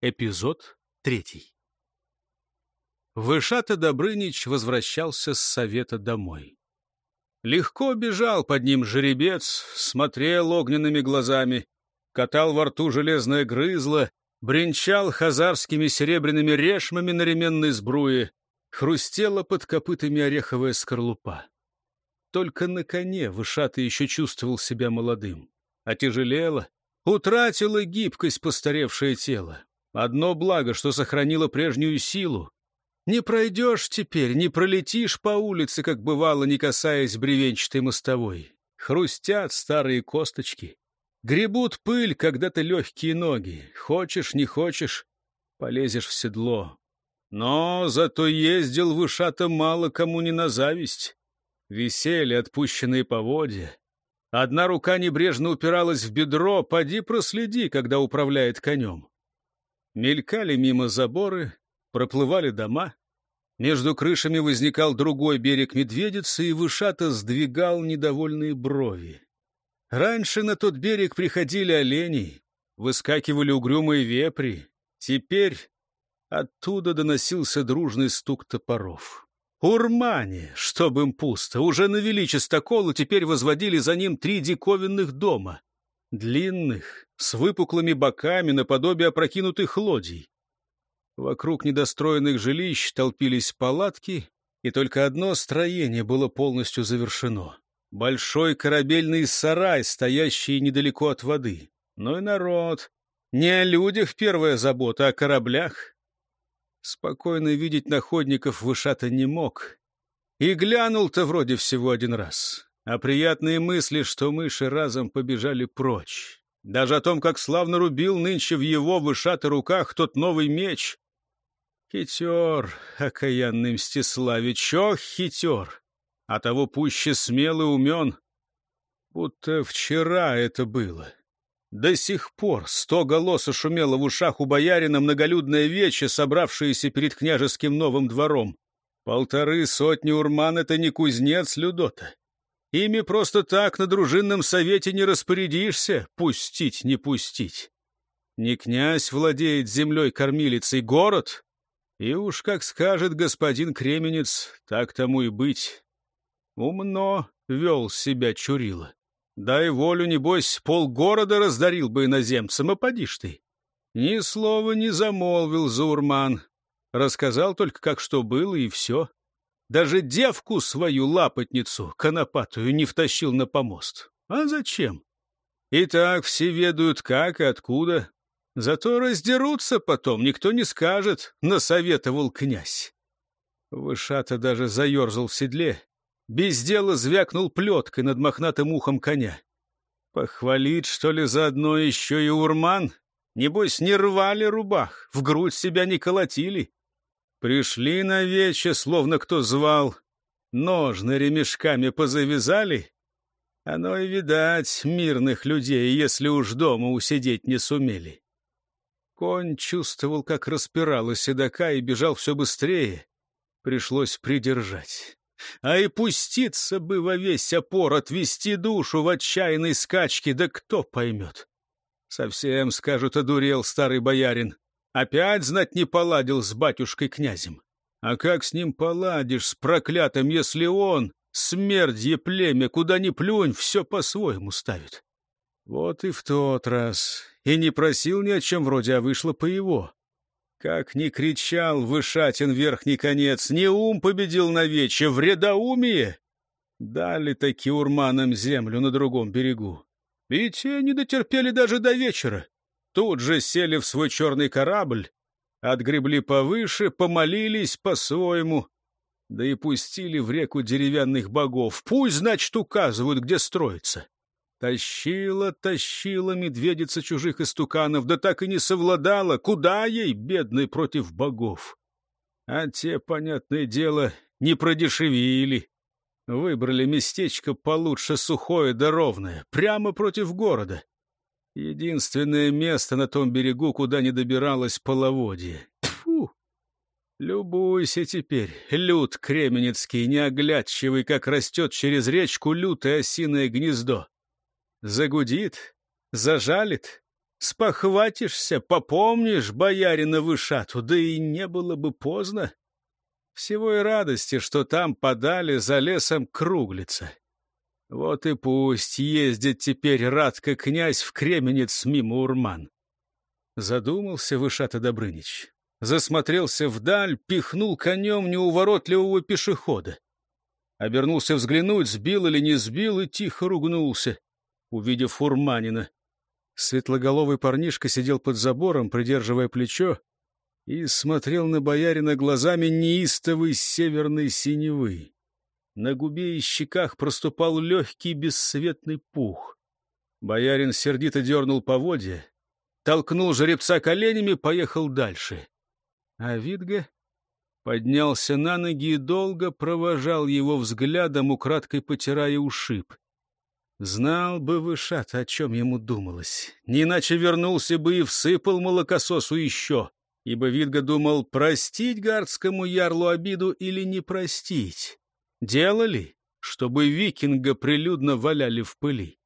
Эпизод третий. Вышата Добрынич возвращался с совета домой. Легко бежал под ним жеребец, смотрел огненными глазами, катал во рту железное грызло, бренчал хазарскими серебряными решмами на ременной сбруе, хрустела под копытами ореховая скорлупа. Только на коне Вышата еще чувствовал себя молодым. Отяжелело, утратило гибкость постаревшее тело. Одно благо, что сохранило прежнюю силу. Не пройдешь теперь, не пролетишь по улице, как бывало, не касаясь бревенчатой мостовой. Хрустят старые косточки. Гребут пыль когда-то легкие ноги. Хочешь, не хочешь, полезешь в седло. Но зато ездил вышато мало кому не на зависть. Висели отпущенные поводья. Одна рука небрежно упиралась в бедро, поди проследи, когда управляет конем. Мелькали мимо заборы, проплывали дома. Между крышами возникал другой берег медведицы, и Вышата сдвигал недовольные брови. Раньше на тот берег приходили олени, выскакивали угрюмые вепри. Теперь оттуда доносился дружный стук топоров. Урмане, чтоб им пусто, уже навели чистокол, и теперь возводили за ним три диковинных дома. Длинных, с выпуклыми боками, наподобие опрокинутых лодий. Вокруг недостроенных жилищ толпились палатки, и только одно строение было полностью завершено. Большой корабельный сарай, стоящий недалеко от воды. Ну и народ. Не о людях первая забота, а о кораблях. Спокойно видеть находников Вышата не мог. И глянул-то вроде всего один раз. А приятные мысли, что мыши разом побежали прочь. Даже о том, как славно рубил нынче в его Вышата руках тот новый меч. Хитер, окаянный Мстиславич, ох, хитер! А того пуще смелый умен. Будто вчера это было. До сих пор сто голоса шумело в ушах у боярина многолюдное вече, собравшееся перед княжеским новым двором. Полторы сотни урман — это не кузнец Людота. Ими просто так на дружинном совете не распорядишься, пустить, не пустить. Не князь владеет землей кормилицей, город. И уж как скажет господин Кременец, так тому и быть. Умно вел себя Чурила. Дай волю, небось, полгорода раздарил бы иноземцам, а поди ж ты. Ни слова не замолвил Заурман. Рассказал только, как что было, и все. Даже девку свою лапотницу, конопатую, не втащил на помост. А зачем? И так все ведают, как и откуда. Зато раздерутся потом, никто не скажет, насоветовал князь. Вышата даже заерзал в седле, без дела звякнул плеткой над мохнатым ухом коня. Похвалить, что ли, заодно еще и урман? Небось, не рвали рубах, в грудь себя не колотили. Пришли на вече, словно кто звал. Ножны ремешками позавязали. Оно и видать мирных людей, если уж дома усидеть не сумели. Конь чувствовал, как распирало седока, и бежал все быстрее. Пришлось придержать. А и пуститься бы во весь опор, отвести душу в отчаянной скачке, да кто поймет? Совсем, скажут, одурел старый боярин. Опять, знать, не поладил с батюшкой-князем. А как с ним поладишь, с проклятым, если он, смердье племя, куда ни плюнь, все по-своему ставит? Вот и в тот раз. И не просил ни о чем вроде, а вышло по его. Как ни кричал Вышатин верхний конец, не ум победил навече, вредоумие! Дали таки урманам землю на другом берегу. И те не дотерпели даже до вечера. Тут же сели в свой черный корабль, отгребли повыше, помолились по-своему, да и пустили в реку деревянных богов. Пусть, значит, указывают, где строиться. Тащила, тащила медведица чужих истуканов, да так и не совладала. Куда ей, бедной, против богов? А те, понятное дело, не продешевили. Выбрали местечко получше сухое да ровное, прямо против города. Единственное место на том берегу, куда не добиралось половодье. Фу! Любуйся теперь, люд кременецкий, неоглядчивый, как растет через речку лютое осиное гнездо. Загудит, зажалит, Спохватишься, попомнишь боярина Вышату, да и не было бы поздно. Всего и радости, что там подали за лесом круглица. Вот и пусть ездит теперь Радко князь в Кременец мимо Урман. Задумался Вышата Добрынич. Засмотрелся вдаль, пихнул конем неуворотливого пешехода. Обернулся взглянуть, сбил или не сбил, и тихо ругнулся, увидев Урманина. Светлоголовый парнишка сидел под забором, придерживая плечо, и смотрел на боярина глазами неистовой северной синевы. На губе и щеках проступал легкий бесцветный пух. Боярин сердито дернул поводья, толкнул жеребца коленями, поехал дальше. А Видга поднялся на ноги и долго провожал его взглядом, украдкой потирая ушиб. Знал бы Вышат, о чем ему думалось. Не иначе вернулся бы и всыпал молокососу еще, ибо Видга думал, простить гардскому ярлу обиду или не простить. Делали, чтобы викинга прилюдно валяли в пыли.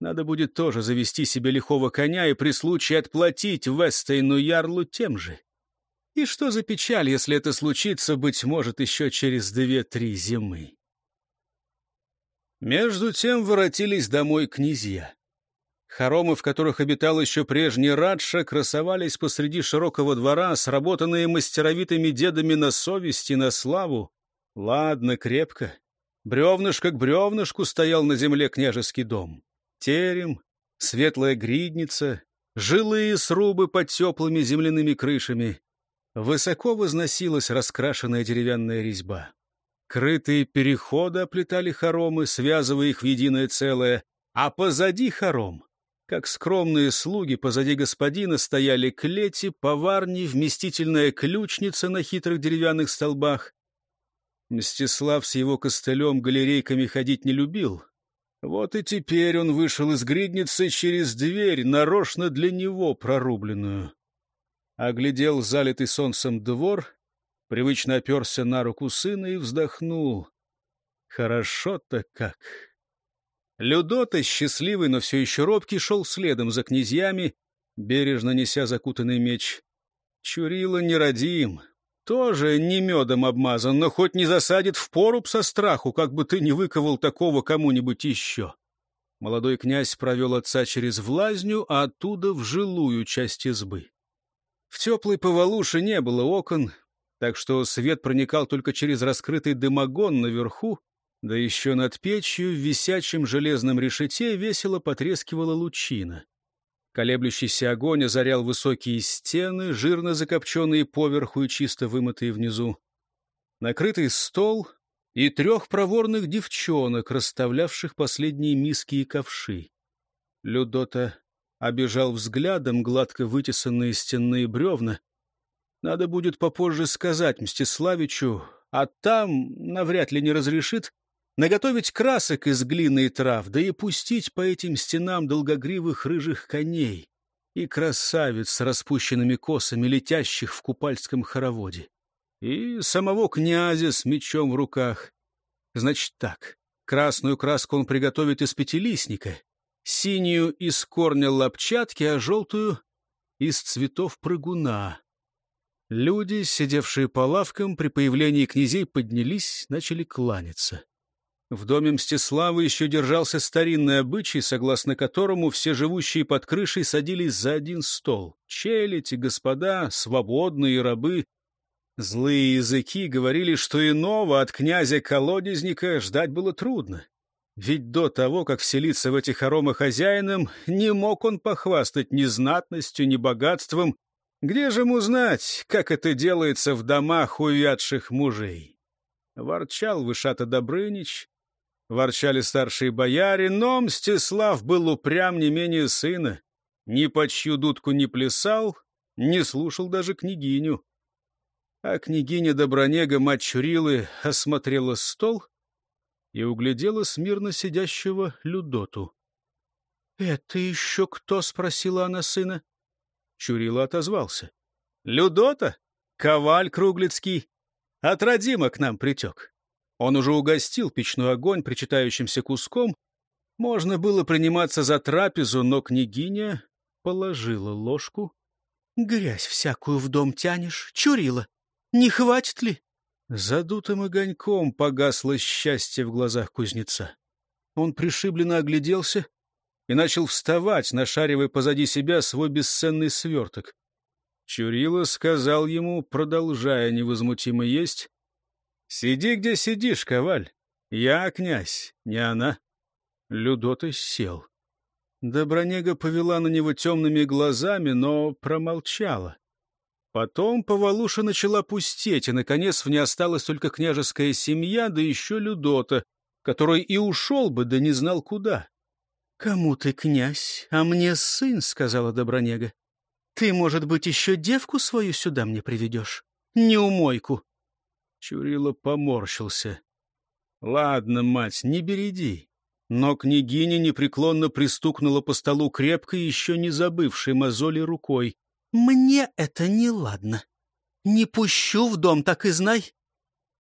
Надо будет тоже завести себе лихого коня и при случае отплатить Вестейну ярлу тем же. И что за печаль, если это случится, быть может, еще через две-три зимы? Между тем воротились домой князья. Хоромы, в которых обитал еще прежний Радша, красовались посреди широкого двора, сработанные мастеровитыми дедами на совести, на славу. Ладно, крепко. Бревнышко к бревнышку стоял на земле княжеский дом. Терем, светлая гридница, жилые срубы под теплыми земляными крышами. Высоко возносилась раскрашенная деревянная резьба. Крытые переходы оплетали хоромы, связывая их в единое целое, а позади хором, как скромные слуги позади господина, стояли клети, поварни, вместительная ключница на хитрых деревянных столбах, Мстислав с его костылем-галерейками ходить не любил. Вот и теперь он вышел из гридницы через дверь, нарочно для него прорубленную. Оглядел залитый солнцем двор, привычно оперся на руку сына и вздохнул. Хорошо-то как! Людота, счастливый, но все еще робкий, шел следом за князьями, бережно неся закутанный меч. Чурила нерадим, тоже не медом обмазан, но хоть не засадит в поруб со страху, как бы ты не выковал такого кому-нибудь еще. Молодой князь провел отца через влазню, а оттуда в жилую часть избы. В теплой повалуше не было окон, так что свет проникал только через раскрытый дымогон наверху, да еще над печью в висячем железном решете весело потрескивала лучина. Колеблющийся огонь озарял высокие стены, жирно закопченные поверху и чисто вымытые внизу. Накрытый стол и трех проворных девчонок, расставлявших последние миски и ковши. Людота обежал взглядом гладко вытесанные стенные бревна. Надо будет попозже сказать Мстиславичу, а там навряд ли не разрешит, наготовить красок из глины и трав, да и пустить по этим стенам долгогривых рыжих коней и красавиц с распущенными косами, летящих в купальском хороводе, и самого князя с мечом в руках. Значит так, красную краску он приготовит из пятилистника, синюю — из корня лапчатки, а желтую — из цветов прыгуна. Люди, сидевшие по лавкам, при появлении князей поднялись, начали кланяться. В доме Мстиславы еще держался старинный обычай, согласно которому все живущие под крышей садились за один стол. Челядь и господа, свободные рабы. Злые языки говорили, что иного от князя-колодезника ждать было трудно. Ведь до того, как вселиться в эти хоромы хозяином, не мог он похвастать ни знатностью, ни богатством. Где же ему знать, как это делается в домах увядших мужей? Ворчал Вышата Добрынич, Ворчали старшие бояре, но Мстислав был упрям не менее сына. Ни по чью дудку не плясал, не слушал даже княгиню. А княгиня Добронега, мать Чурилы, осмотрела стол и углядела смирно сидящего Людоту. — Это еще кто? — спросила она сына. Чурила отозвался. — Людота? Коваль Круглицкий. От Родима к нам притек. Он уже угостил печной огонь причитающимся куском. Можно было приниматься за трапезу, но княгиня положила ложку. — Грязь всякую в дом тянешь, Чурила. Не хватит ли? Задутым огоньком погасло счастье в глазах кузнеца. Он пришибленно огляделся и начал вставать, нашаривая позади себя свой бесценный сверток. Чурила сказал ему, продолжая невозмутимо есть, «Сиди, где сидишь, коваль. Я князь, не она». Людота сел. Добронега повела на него темными глазами, но промолчала. Потом Повалуша начала пустеть, и, наконец, в ней осталась только княжеская семья, да еще Людота, который и ушел бы, да не знал куда. — Кому ты князь, а мне сын, — сказала Добронега. — Ты, может быть, еще девку свою сюда мне приведешь? Неумойку. Чурила поморщился. — Ладно, мать, не береди. Но княгиня непреклонно пристукнула по столу крепко, еще не забывшей мозоли рукой. Мне это не ладно. Не пущу в дом, так и знай.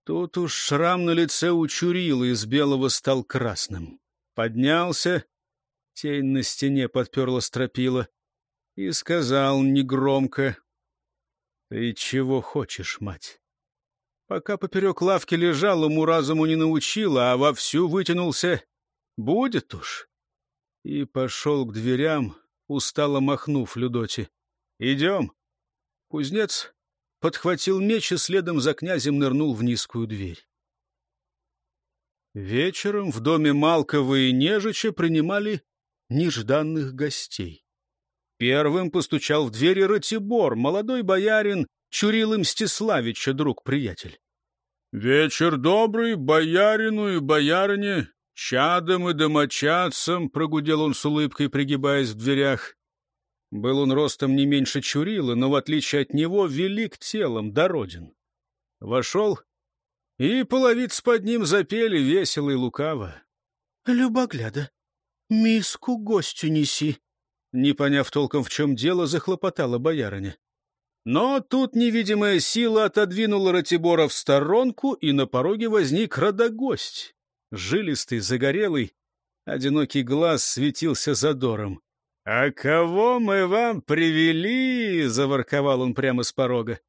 Тут уж шрам на лице у Чурила из белого стал красным. Поднялся, тень на стене подперла стропила и сказал негромко, — Ты чего хочешь, мать? Пока поперек лавки лежал, ему разуму не научила, а вовсю вытянулся. Будет уж. И пошел к дверям, устало махнув Людоте. «Идем». Кузнец подхватил меч и следом за князем нырнул в низкую дверь. Вечером в доме Малкова и Нежича принимали нежданных гостей. Первым постучал в двери Ратибор, молодой боярин Чурил Мстиславича, друг-приятель. — Вечер добрый боярину и боярине, чадам и домочадцам, — прогудел он с улыбкой, пригибаясь в дверях. Был он ростом не меньше Чурила, но, в отличие от него, велик телом, дороден. Вошел, и половиц под ним запели весело и лукаво. — Любогляда, миску гостю неси. Не поняв толком, в чем дело, захлопотала боярыня. Но тут невидимая сила отодвинула Ратибора в сторонку, и на пороге возник родогость. Жилистый, загорелый, одинокий глаз светился задором. «А кого мы вам привели?» — заворковал он прямо с порога.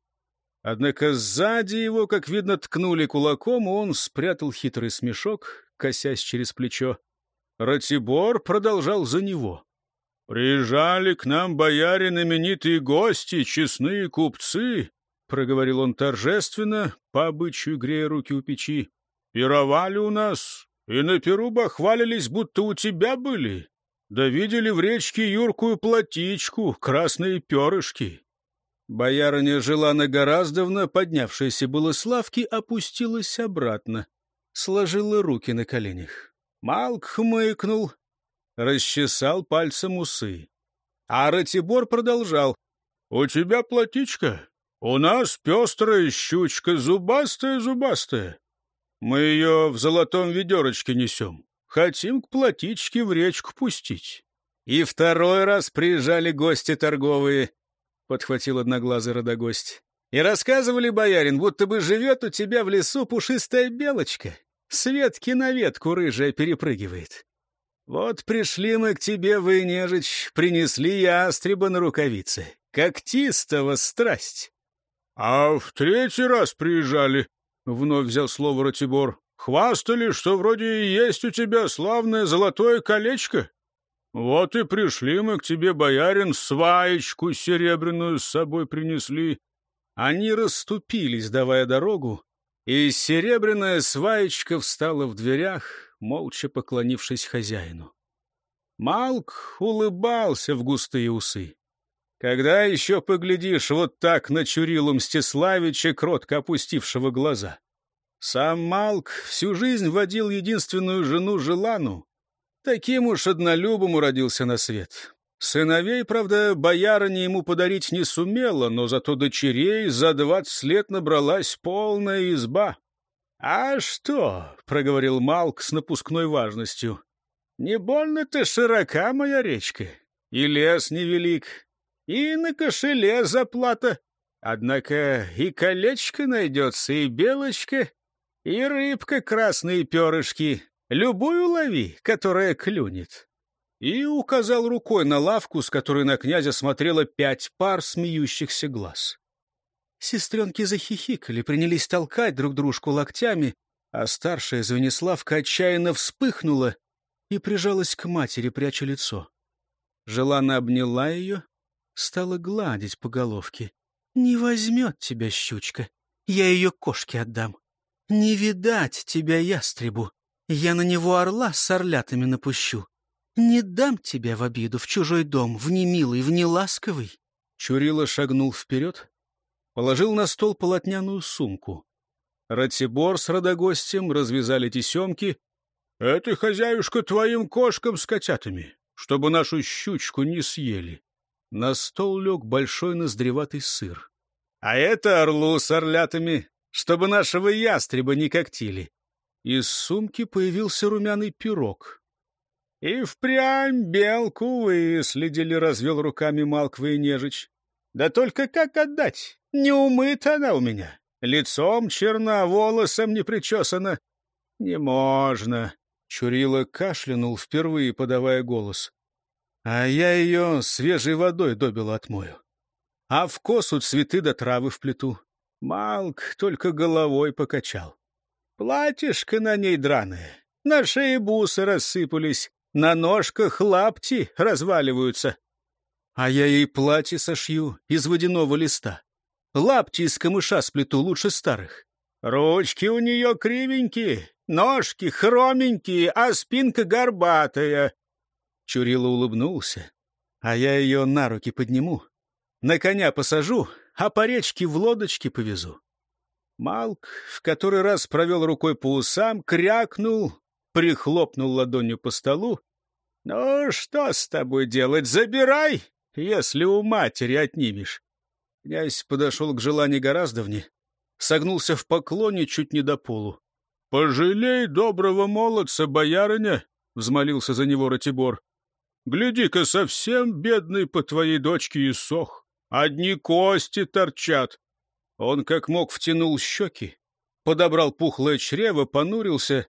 Однако сзади его, как видно, ткнули кулаком, и он спрятал хитрый смешок, косясь через плечо. Ратибор продолжал за него. «Приезжали к нам бояре именитые гости, честные купцы», — проговорил он торжественно, по обычаю грея руки у печи. «Пировали у нас, и на перу бахвалились, будто у тебя были. Да видели в речке юркую платичку, красные перышки. Боярыня Желана Гораздовна, поднявшаяся было с лавки, опустилась обратно, сложила руки на коленях. Малк хмыкнул, расчесал пальцем усы. А Ратибор продолжал. — У тебя платичка? У нас пестрая щучка, зубастая-зубастая. Мы ее в золотом ведерочке несем. Хотим к платичке в речку пустить. И второй раз приезжали гости торговые, — подхватил одноглазый родогость. И рассказывали, боярин, будто бы живет у тебя в лесу пушистая белочка. С ветки на ветку рыжая перепрыгивает. Вот пришли мы к тебе, вы, нежич, принесли ястреба на рукавице. Когтистого страсть. — А в третий раз приезжали, — вновь взял слово Ратибор. Хвастали, что вроде и есть у тебя славное золотое колечко. Вот и пришли мы к тебе, боярин, сваечку серебряную с собой принесли. Они расступились, давая дорогу, и серебряная сваечка встала в дверях, молча поклонившись хозяину. Малк улыбался в густые усы. Когда еще поглядишь вот так на Чурилу Мстиславича, кротко опустившего глаза? Сам Малк всю жизнь водил единственную жену Желану. Таким уж однолюбом уродился на свет. Сыновей, правда, боярыня ему подарить не сумела, но зато дочерей за двадцать лет набралась полная изба. — А что? — проговорил Малк с напускной важностью. — Не больно-то широка моя речка, и лес невелик, и на кошеле заплата. Однако и колечко найдется, и белочка, и рыбка красные перышки. Любую лови, которая клюнет. и указал рукой на лавку, с которой на князя смотрело пять пар смеющихся глаз. Сестренки захихикали, принялись толкать друг дружку локтями, а старшая Звениславка отчаянно вспыхнула и прижалась к матери, пряча лицо. Желана обняла ее, стала гладить по головке. «Не возьмет тебя щучка, я ее кошке отдам. Не видать тебя ястребу, я на него орла с орлятами напущу. Не дам тебя в обиду в чужой дом, в немилый, в неласковый». Чурила шагнул вперед, положил на стол полотняную сумку. Ратибор с родогостем развязали тесемки. — Это, хозяюшка, твоим кошкам с котятами, чтобы нашу щучку не съели. На стол лег большой ноздреватый сыр. — А это орлу с орлятами, чтобы нашего ястреба не когтили. Из сумки появился румяный пирог. — И впрямь белку выследили, — развел руками Малква нежич. — Да только как отдать? Не умыта она у меня. Лицом черна, волосом не причесана. Не можно. Чурила кашлянул, впервые подавая голос. А я ее свежей водой добила отмою. А в косу цветы да травы вплету. Малк только головой покачал. Платьишко на ней драное, на шее бусы рассыпались, на ножках лапти разваливаются. А я ей платье сошью из водяного листа. Лапти из камыша сплету лучше старых. Ручки у нее кривенькие, ножки хроменькие, а спинка горбатая. Чурила улыбнулся. А я ее на руки подниму, на коня посажу, а по речке в лодочке повезу. Малк в который раз провел рукой по усам, крякнул, прихлопнул ладонью по столу. — Ну, что с тобой делать? Забирай, если у матери отнимешь. Князь подошел к желанию Гораздовне, согнулся в поклоне чуть не до полу. — Пожалей доброго молодца, боярыня! — взмолился за него Ратибор. — Гляди-ка, совсем бедный по твоей дочке иссох. Одни кости торчат. Он как мог втянул щеки, подобрал пухлое чрево, понурился.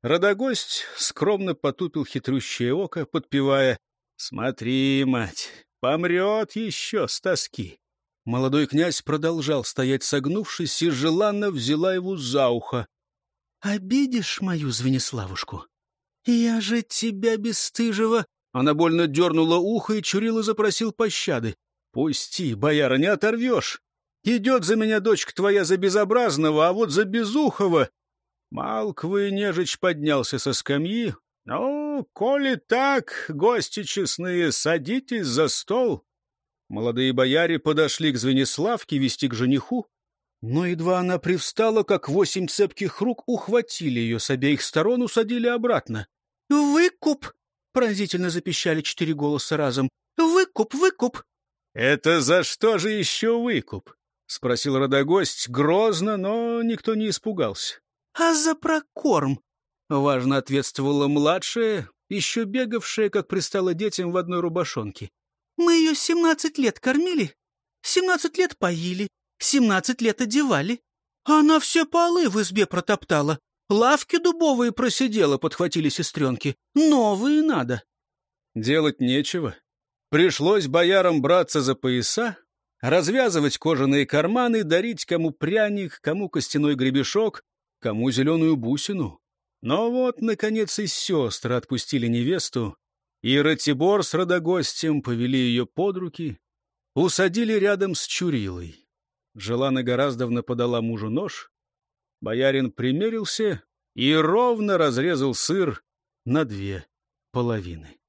Родогость скромно потупил хитрющее око, подпевая «Смотри, мать, помрет еще с тоски». Молодой князь продолжал стоять согнувшись, и желанно взяла его за ухо. — Обидишь мою Звениславушку? Я же тебя, бесстыжего... Она больно дернула ухо, и Чурила запросил пощады. — Пусти, бояра, не оторвешь. Идет за меня дочка твоя за безобразного, а вот за безухого. Малквы нежич поднялся со скамьи. — Ну, коли так, гости честные, садитесь за стол. Молодые бояре подошли к Звениславке вести к жениху, но едва она привстала, как восемь цепких рук ухватили ее с обеих сторон, усадили обратно. «Выкуп!» — пронзительно запищали четыре голоса разом. «Выкуп! Выкуп!» «Это за что же еще выкуп?» — спросил родогость грозно, но никто не испугался. «А за прокорм!» — важно ответствовала младшая, еще бегавшая, как пристала детям в одной рубашонке. Мы ее семнадцать лет кормили, семнадцать лет поили, семнадцать лет одевали. Она все полы в избе протоптала. Лавки дубовые просидела, подхватили сестренки. Новые надо. Делать нечего. Пришлось боярам браться за пояса, развязывать кожаные карманы, дарить кому пряник, кому костяной гребешок, кому зеленую бусину. Но вот, наконец, и сестры отпустили невесту, и Ратибор с Родогостем повели ее под руки, усадили рядом с Чурилой. Желана Гораздовна подала мужу нож, боярин примерился и ровно разрезал сыр на две половины.